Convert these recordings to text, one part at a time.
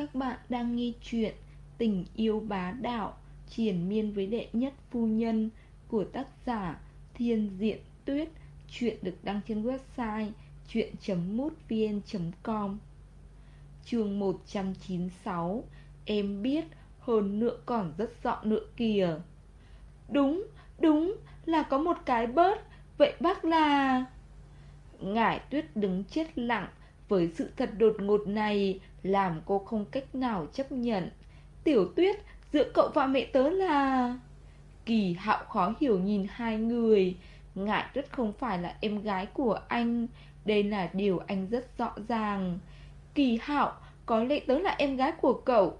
Các bạn đang nghe chuyện Tình yêu bá đạo Triển miên với đệ nhất phu nhân Của tác giả Thiên Diện Tuyết. Chuyện được đăng trên website chuyện.mútvn.com Chương 196 Em biết hơn nữa còn rất rõ nữa kìa Đúng, đúng là có một cái bớt Vậy bác là... Ngải tuyết đứng chết lặng với sự thật đột ngột này làm cô không cách nào chấp nhận. Tiểu tuyết, giữa cậu và mẹ tớ là... Kỳ hạo khó hiểu nhìn hai người. Ngại tuyết không phải là em gái của anh. Đây là điều anh rất rõ ràng. Kỳ hạo, có lẽ tớ là em gái của cậu.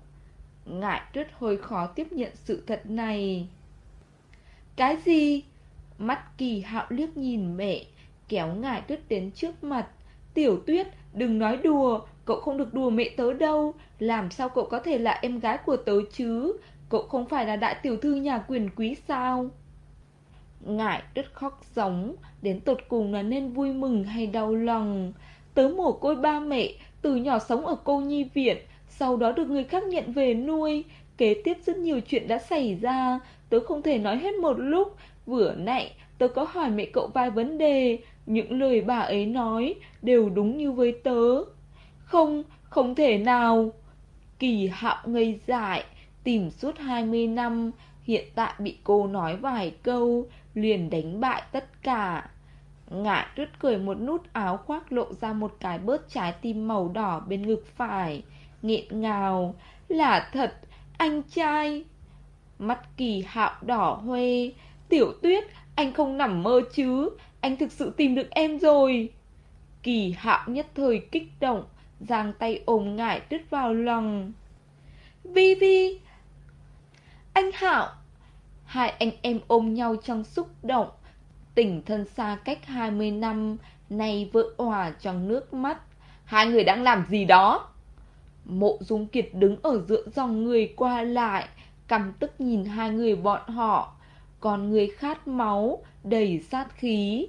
Ngại tuyết hơi khó tiếp nhận sự thật này. Cái gì? Mắt kỳ hạo liếc nhìn mẹ, kéo ngại tuyết đến trước mặt. Tiểu tuyết, đừng nói đùa, cậu không được đùa mẹ tớ đâu. Làm sao cậu có thể là em gái của tớ chứ? Cậu không phải là đại tiểu thư nhà quyền quý sao? Ngại đứt khóc giống, đến tột cùng là nên vui mừng hay đau lòng. Tớ mồ côi ba mẹ, từ nhỏ sống ở cô nhi viện, sau đó được người khác nhận về nuôi. Kế tiếp rất nhiều chuyện đã xảy ra, tớ không thể nói hết một lúc. Vừa nãy, tớ có hỏi mẹ cậu vài vấn đề, những lời bà ấy nói đều đúng như với tớ. Không, không thể nào. Kỳ hạo ngây dại, tìm suốt 20 năm, hiện tại bị cô nói vài câu, liền đánh bại tất cả. Ngại tuyết cười một nút áo khoác lộ ra một cái bớt trái tim màu đỏ bên ngực phải, nghẹn ngào, là thật, anh trai. Mắt kỳ hạo đỏ hoe, tiểu tuyết, anh không nằm mơ chứ, anh thực sự tìm được em rồi. Kỳ hạo nhất thời kích động, giang tay ôm ngải tuyết vào lòng. Vi Vi! Anh Hạo! Hai anh em ôm nhau trong xúc động. Tình thân xa cách 20 năm, nay vỡ hòa trong nước mắt. Hai người đang làm gì đó? Mộ Dung Kiệt đứng ở giữa dòng người qua lại, căm tức nhìn hai người bọn họ. Còn người khát máu, đầy sát khí.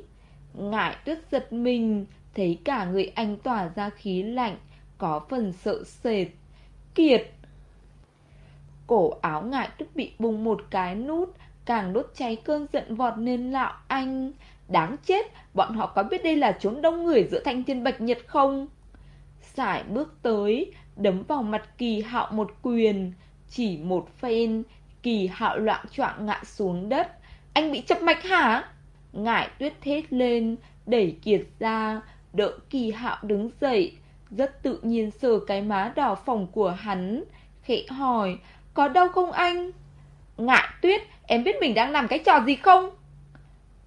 Ngại tuyết giật mình, thấy cả người anh tỏa ra khí lạnh, có phần sợ sệt. Kiệt! Cổ áo ngại tuyết bị bùng một cái nút, càng đốt cháy cơn giận vọt lên lạo anh. Đáng chết, bọn họ có biết đây là chốn đông người giữa thanh thiên bạch nhật không? Sải bước tới, đấm vào mặt kỳ hạo một quyền, chỉ một phen, kỳ hạo loạn choạng ngã xuống đất. Anh bị chập mạch hả? Ngải tuyết thét lên, đẩy kiệt ra, đỡ kỳ hạo đứng dậy, rất tự nhiên sờ cái má đỏ phồng của hắn, khẽ hỏi, có đau không anh? Ngại tuyết, em biết mình đang làm cái trò gì không?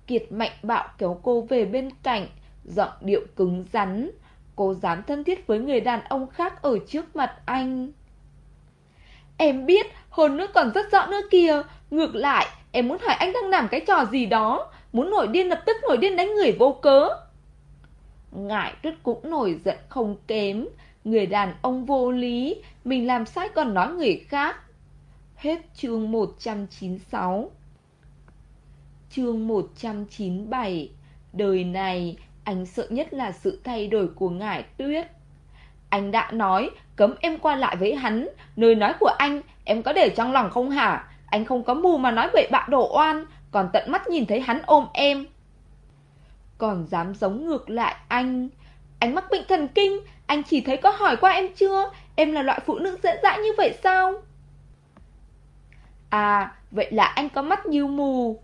Kiệt mạnh bạo kéo cô về bên cạnh, giọng điệu cứng rắn. Cô dám thân thiết với người đàn ông khác ở trước mặt anh. Em biết, hơn nữa còn rất rõ nữa kìa. Ngược lại, em muốn hỏi anh đang làm cái trò gì đó. Muốn nổi điên lập tức nổi điên đánh người vô cớ. Ngại tuyết cũng nổi giận không kém. Người đàn ông vô lý, mình làm sai còn nói người khác. Hết chương 196 Chương 197 Đời này, anh sợ nhất là sự thay đổi của ngải tuyết. Anh đã nói, cấm em qua lại với hắn, nơi nói của anh, em có để trong lòng không hả? Anh không có mù mà nói bậy bạ đổ oan, còn tận mắt nhìn thấy hắn ôm em. Còn dám giống ngược lại anh. Anh mắc bệnh thần kinh, anh chỉ thấy có hỏi qua em chưa? Em là loại phụ nữ dễ dãi như vậy sao? À, vậy là anh có mắt như mù.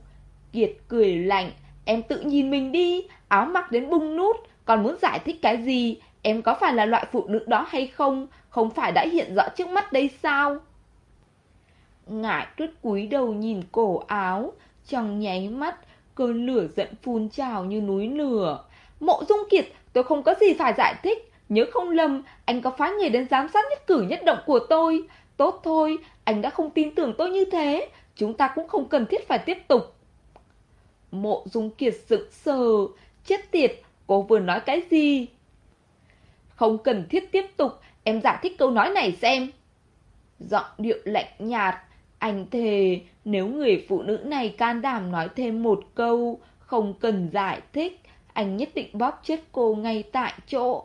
Kiệt cười lạnh, em tự nhìn mình đi, áo mặc đến bung nút, còn muốn giải thích cái gì? Em có phải là loại phụ nữ đó hay không? Không phải đã hiện rõ trước mắt đây sao? Ngải tuyết cúi đầu nhìn cổ áo, trong nháy mắt, cơn lửa giận phun trào như núi lửa. Mộ Dung Kiệt, tôi không có gì phải giải thích, nhớ không lầm, anh có phái người đến giám sát nhất cử nhất động của tôi. Tốt thôi, anh đã không tin tưởng tôi như thế, chúng ta cũng không cần thiết phải tiếp tục. Mộ Dung Kiệt sững sờ, chết tiệt, cô vừa nói cái gì? Không cần thiết tiếp tục, em giải thích câu nói này xem. Giọng điệu lạnh nhạt, anh thề nếu người phụ nữ này can đảm nói thêm một câu, không cần giải thích, anh nhất định bóp chết cô ngay tại chỗ.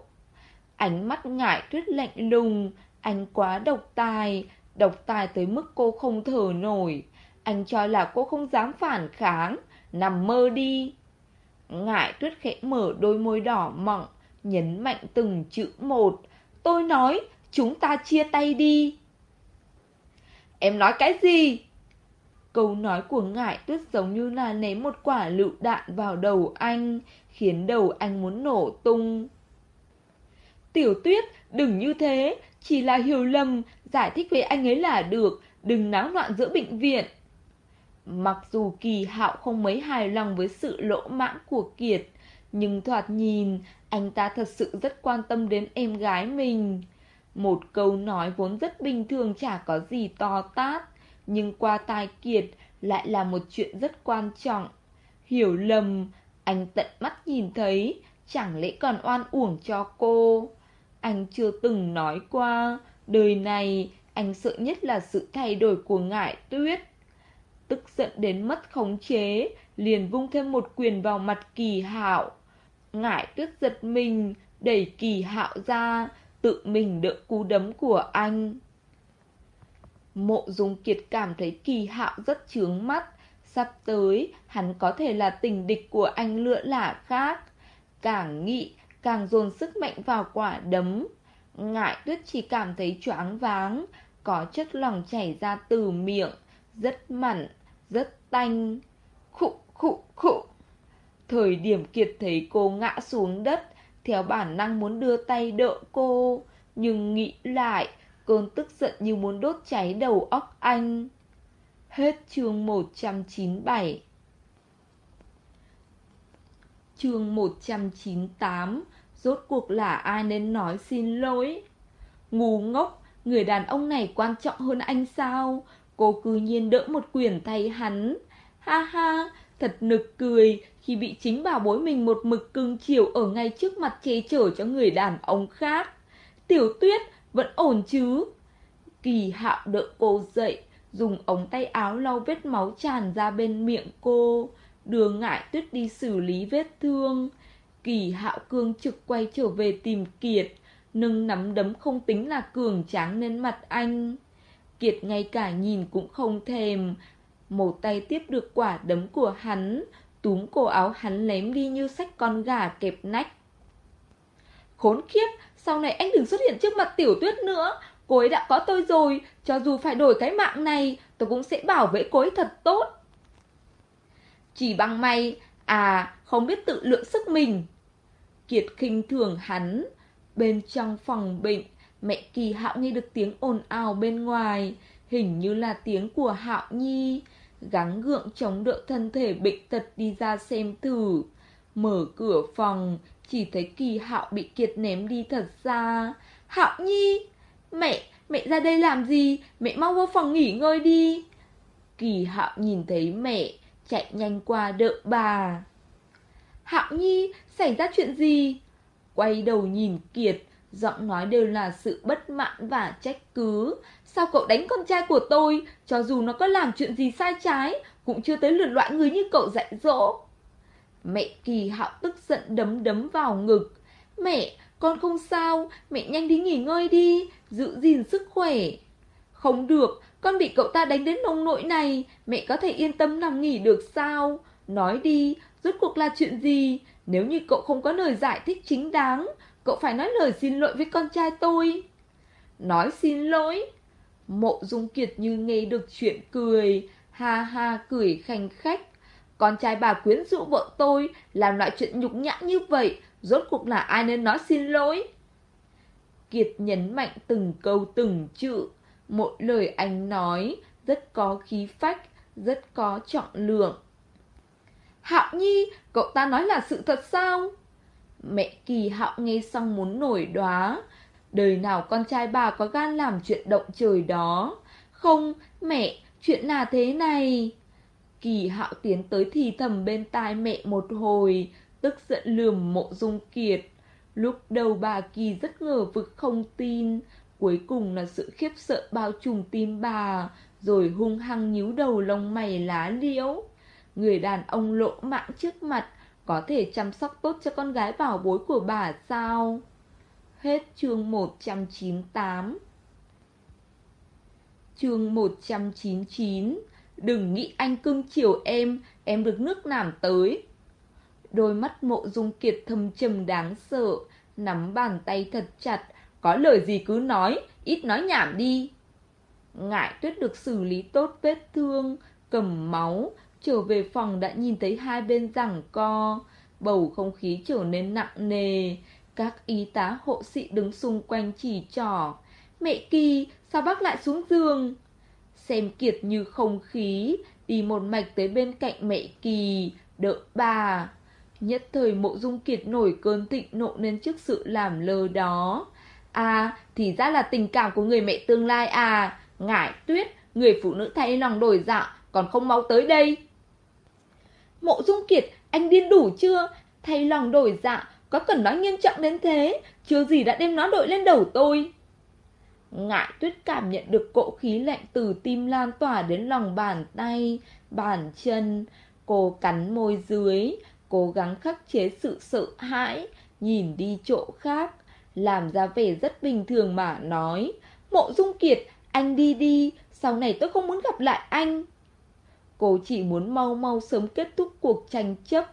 Ánh mắt ngại tuyết lạnh lùng, Anh quá độc tài, độc tài tới mức cô không thở nổi. Anh cho là cô không dám phản kháng, nằm mơ đi. Ngại tuyết khẽ mở đôi môi đỏ mọng, nhấn mạnh từng chữ một. Tôi nói, chúng ta chia tay đi. Em nói cái gì? Câu nói của ngại tuyết giống như là ném một quả lựu đạn vào đầu anh, khiến đầu anh muốn nổ tung. Tiểu tuyết, đừng như thế, chỉ là hiểu lầm, giải thích với anh ấy là được, đừng náo loạn giữa bệnh viện. Mặc dù kỳ hạo không mấy hài lòng với sự lỗ mãng của Kiệt, nhưng thoạt nhìn, anh ta thật sự rất quan tâm đến em gái mình. Một câu nói vốn rất bình thường chả có gì to tát, nhưng qua tai Kiệt lại là một chuyện rất quan trọng. Hiểu lầm, anh tận mắt nhìn thấy, chẳng lẽ còn oan uổng cho cô. Anh chưa từng nói qua, đời này anh sợ nhất là sự thay đổi của ngải tuyết. Tức giận đến mất khống chế, liền vung thêm một quyền vào mặt kỳ hạo. Ngải tuyết giật mình, đẩy kỳ hạo ra, tự mình đỡ cú đấm của anh. Mộ Dung Kiệt cảm thấy kỳ hạo rất chướng mắt, sắp tới hắn có thể là tình địch của anh lựa lạ khác. Càng nghĩ, càng dồn sức mạnh vào quả đấm. Ngại tuyết chỉ cảm thấy choáng váng, có chất lỏng chảy ra từ miệng, rất mặn, rất tanh. Khụ khụ khụ. Thời điểm Kiệt thấy cô ngã xuống đất, theo bản năng muốn đưa tay đỡ cô, nhưng nghĩ lại, cơn tức giận như muốn đốt cháy đầu óc anh. Hết chương 197 Chương 198 Rốt cuộc là ai nên nói xin lỗi? Ngu ngốc Người đàn ông này quan trọng hơn anh sao? Cô cứ nhiên đỡ một quyền thay hắn. Ha ha Thật nực cười Khi bị chính bà bối mình một mực cưng chiều Ở ngay trước mặt che chở cho người đàn ông khác. Tiểu tuyết Vẫn ổn chứ? Kỳ hạo đỡ cô dậy, Dùng ống tay áo lau vết máu tràn ra bên miệng cô. Đưa ngại tuyết đi xử lý vết thương. Kỳ hạo cương trực quay trở về tìm Kiệt, Nâng nắm đấm không tính là cường tráng lên mặt anh. Kiệt ngay cả nhìn cũng không thèm một tay tiếp được quả đấm của hắn Túm cổ áo hắn lém đi như sách con gà kẹp nách. Khốn kiếp, Sau này anh đừng xuất hiện trước mặt tiểu tuyết nữa. Cô ấy đã có tôi rồi Cho dù phải đổi cái mạng này Tôi cũng sẽ bảo vệ cô ấy thật tốt. Chỉ bằng may À không biết tự lượng sức mình. Kiệt khinh thường hắn. Bên trong phòng bệnh Mẹ kỳ hạo nghe được tiếng ồn ào bên ngoài. Hình như là tiếng của hạo nhi. Gắng gượng chống đỡ thân thể bệnh tật đi ra xem thử Mở cửa phòng Chỉ thấy kỳ hạo bị kiệt ném đi thật xa Hạo nhi Mẹ, mẹ ra đây làm gì? Mẹ mau vô phòng nghỉ ngơi đi. Kỳ hạo nhìn thấy mẹ, chạy nhanh qua đỡ bà. Hạo Nhi, xảy ra chuyện gì? Quay đầu nhìn Kiệt, giọng nói đều là sự bất mãn và trách cứ. Sao cậu đánh con trai của tôi, cho dù nó có làm chuyện gì sai trái, cũng chưa tới lượt loại người như cậu dạy dỗ. Mẹ kỳ hạo tức giận đấm đấm vào ngực. Mẹ, con không sao, mẹ nhanh đi nghỉ ngơi đi, giữ gìn sức khỏe. Không được, con bị cậu ta đánh đến nông nỗi này, mẹ có thể yên tâm nằm nghỉ được sao? Nói đi, rốt cuộc là chuyện gì? Nếu như cậu không có lời giải thích chính đáng, cậu phải nói lời xin lỗi với con trai tôi. Nói xin lỗi. Mộ Dung Kiệt như nghe được chuyện cười, ha ha cười khanh khách. Con trai bà quyến rũ vợ tôi, làm loại chuyện nhục nhã như vậy, rốt cuộc là ai nên nói xin lỗi? Kiệt nhấn mạnh từng câu từng chữ, mỗi lời anh nói rất có khí phách, rất có trọng lượng. Hạo Nhi, cậu ta nói là sự thật sao? Mẹ kỳ hạo nghe xong muốn nổi đóa, Đời nào con trai bà có gan làm chuyện động trời đó. Không, mẹ, chuyện là thế này. Kỳ hạo tiến tới thì thầm bên tai mẹ một hồi, tức giận lườm mộ dung kiệt. Lúc đầu bà Kỳ rất ngờ vực không tin, cuối cùng là sự khiếp sợ bao trùm tim bà, rồi hung hăng nhíu đầu lông mày lá liễu. Người đàn ông lỗ mạng trước mặt, có thể chăm sóc tốt cho con gái bảo bối của bà sao? Hết chương 198 Chương 199 Đừng nghĩ anh cưng chiều em, em được nước nảm tới. Đôi mắt mộ dung kiệt thâm trầm đáng sợ, nắm bàn tay thật chặt, có lời gì cứ nói, ít nói nhảm đi. Ngại tuyết được xử lý tốt vết thương, cầm máu, trở về phòng đã nhìn thấy hai bên giằng co, bầu không khí trở nên nặng nề, các y tá hộ sĩ đứng xung quanh chỉ trỏ. Mẹ Kỳ, sao bác lại xuống giường? Xem kiệt như không khí, đi một mạch tới bên cạnh mẹ Kỳ, đỡ bà. Nhất thời mộ dung kiệt nổi cơn thịnh nộ nên trước sự làm lơ đó. À, thì ra là tình cảm của người mẹ tương lai à. Ngải tuyết, người phụ nữ thay lòng đổi dạ, còn không mau tới đây. Mộ dung kiệt, anh điên đủ chưa? Thay lòng đổi dạ, có cần nói nghiêm trọng đến thế, chưa gì đã đem nó đội lên đầu tôi. Ngại tuyết cảm nhận được cỗ khí lạnh từ tim lan tỏa đến lòng bàn tay, bàn chân. Cô cắn môi dưới, cố gắng khắc chế sự sợ hãi, nhìn đi chỗ khác, làm ra vẻ rất bình thường mà nói. Mộ Dung Kiệt, anh đi đi, sau này tôi không muốn gặp lại anh. Cô chỉ muốn mau mau sớm kết thúc cuộc tranh chấp.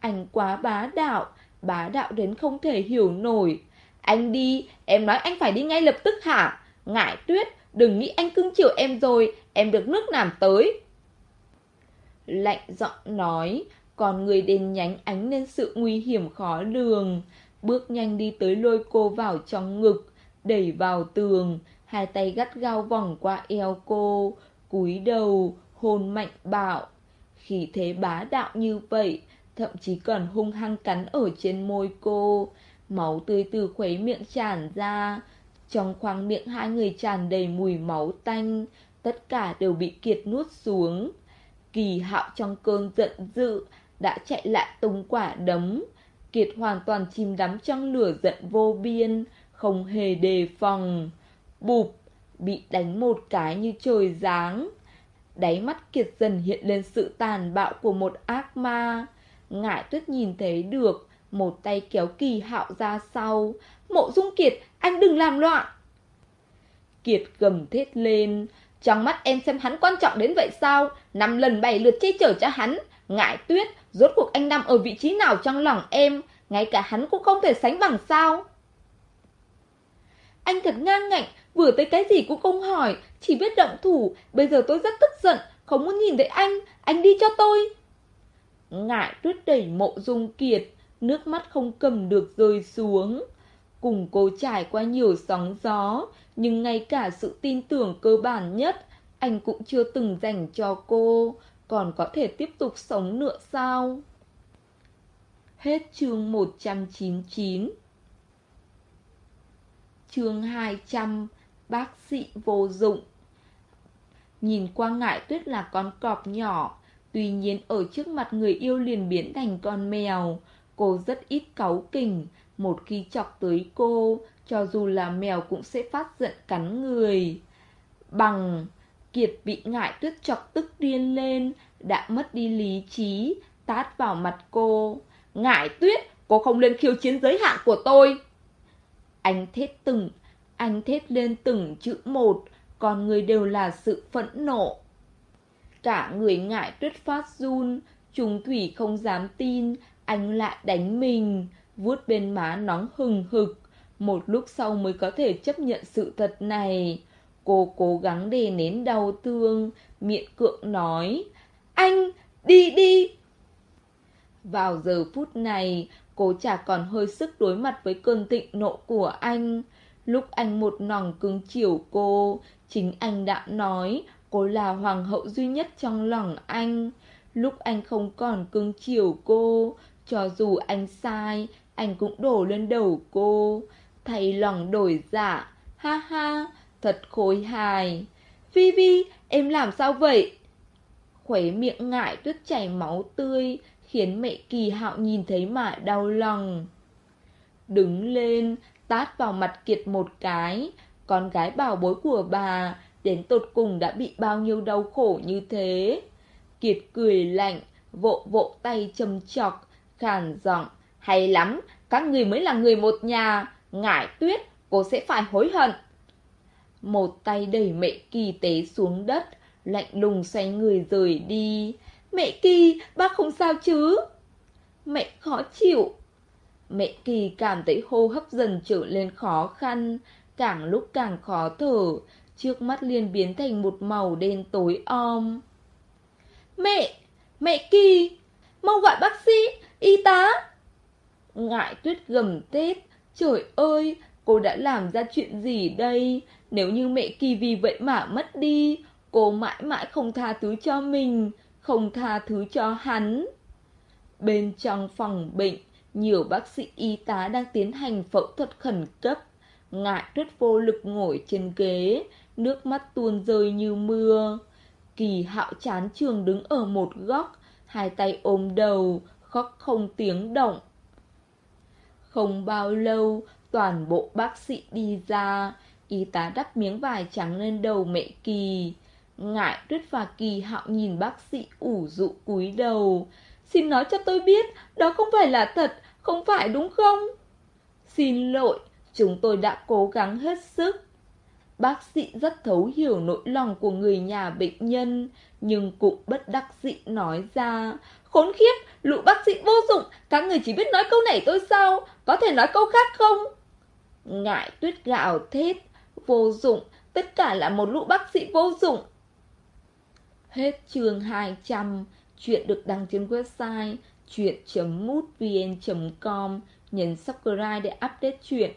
Anh quá bá đạo, bá đạo đến không thể hiểu nổi. Anh đi, em nói anh phải đi ngay lập tức hả? Ngại tuyết, đừng nghĩ anh cưng chiều em rồi, em được nước làm tới. Lạnh giọng nói, còn người đền nhánh ánh lên sự nguy hiểm khó lường. Bước nhanh đi tới lôi cô vào trong ngực, đẩy vào tường, hai tay gắt gao vòng qua eo cô, cúi đầu, hồn mạnh bạo. Khi thế bá đạo như vậy, thậm chí còn hung hăng cắn ở trên môi cô. Máu tươi từ khuấy miệng tràn ra, trong khoang miệng hai người tràn đầy mùi máu tanh, tất cả đều bị Kiệt nuốt xuống. Kỳ hạo trong cơn giận dữ, đã chạy lại tung quả đấm. Kiệt hoàn toàn chìm đắm trong lửa giận vô biên, không hề đề phòng. Bụp, bị đánh một cái như trời giáng. Đáy mắt Kiệt dần hiện lên sự tàn bạo của một ác ma. Ngải tuyết nhìn thấy được, một tay kéo kỳ hạo ra sau. Mộ dung Kiệt, anh đừng làm loạn. Kiệt gầm thét lên. Trong mắt em xem hắn quan trọng đến vậy sao? Năm lần bảy lượt che chở cho hắn. Ngại tuyết, rốt cuộc anh nằm ở vị trí nào trong lòng em? Ngay cả hắn cũng không thể sánh bằng sao? Anh thật ngang ngạnh, vừa tới cái gì cũng không hỏi, chỉ biết động thủ. Bây giờ tôi rất tức giận, không muốn nhìn thấy anh, anh đi cho tôi. Ngại tuyết đẩy mộ dung kiệt, nước mắt không cầm được rơi xuống. Cùng cô trải qua nhiều sóng gió, nhưng ngay cả sự tin tưởng cơ bản nhất, anh cũng chưa từng dành cho cô, còn có thể tiếp tục sống nữa sao? Hết chương 199 Chương 200 Bác sĩ vô dụng. Nhìn qua ngại tuyết là con cọp nhỏ. Tuy nhiên ở trước mặt người yêu liền biến thành con mèo. Cô rất ít cáu kỉnh. Một khi chọc tới cô, Cho dù là mèo cũng sẽ phát giận cắn người. Bằng, Kiệt bị ngại tuyết chọc tức điên lên, Đã mất đi lý trí, Tát vào mặt cô. Ngại tuyết, Cô không lên khiêu chiến giới hạn của tôi. Anh thét từng anh thét lên từng chữ một Còn người đều là sự phẫn nộ. Cả người ngại tuyết phát run Chúng thủy không dám tin Anh lại đánh mình vuốt bên má nóng hừng hực. Một lúc sau mới có thể chấp nhận sự thật này. Cô cố gắng đè nén đau thương Miệng cưỡng nói Anh, đi đi. Vào giờ phút này Cô chả còn hơi sức đối mặt với cơn thịnh nộ của anh. Lúc anh một nòng cứng chiều cô, Chính anh đã nói, Cô là hoàng hậu duy nhất trong lòng anh. Lúc anh không còn cứng chiều cô, Cho dù anh sai, Anh cũng đổ lên đầu cô. Thay lòng đổi dạ Ha ha, Thật khối hài. Vi Vi em làm sao vậy? Khuấy miệng ngại tuyết chảy máu tươi, Khiến mẹ kỳ hạo nhìn thấy mà đau lòng. Đứng lên Tát vào mặt Kiệt một cái Con gái bảo bối của bà Đến tột cùng đã bị bao nhiêu đau khổ như thế Kiệt cười lạnh vỗ vỗ tay châm chọc Khàn giọng Hay lắm Các người mới là người một nhà Ngải tuyết Cô sẽ phải hối hận Một tay đẩy mẹ kỳ tế xuống đất, lạnh lùng xoay người rời đi. Mẹ kỳ, bác không sao chứ? Mẹ khó chịu. Mẹ kỳ cảm thấy hô hấp dần trở lên khó khăn, càng lúc càng khó thở, trước mắt liền biến thành một màu đen tối om. Mẹ! Mẹ Kỳ! Mau gọi bác sĩ! Y tá! Ngại tuyết gầm tết. Trời ơi! Cô đã làm ra chuyện gì đây? Nếu như mẹ Kỳ vì vậy mà mất đi, cô mãi mãi không tha thứ cho mình, không tha thứ cho hắn. Bên trong phòng bệnh, nhiều bác sĩ y tá đang tiến hành phẫu thuật khẩn cấp. Ngại rất vô lực ngồi trên ghế, nước mắt tuôn rơi như mưa. Kỳ hạo chán trường đứng ở một góc, hai tay ôm đầu, khóc không tiếng động. Không bao lâu, toàn bộ bác sĩ đi ra, y tá đắp miếng vải trắng lên đầu mẹ Kỳ. Ngại tuyết và Kỳ hạo nhìn bác sĩ ủ rũ cúi đầu. Xin nói cho tôi biết, đó không phải là thật, không phải đúng không? Xin lỗi, chúng tôi đã cố gắng hết sức. Bác sĩ rất thấu hiểu nỗi lòng của người nhà bệnh nhân, nhưng cũng bất đắc dĩ nói ra. Khốn khiếp, lũ bác sĩ vô dụng, các người chỉ biết nói câu này tôi sao, có thể nói câu khác không? Ngại tuyết gạo thét, vô dụng, tất cả là một lũ bác sĩ vô dụng. Hết chương 200, chuyện được đăng trên website chuyện.mútvn.com, nhấn subscribe để update chuyện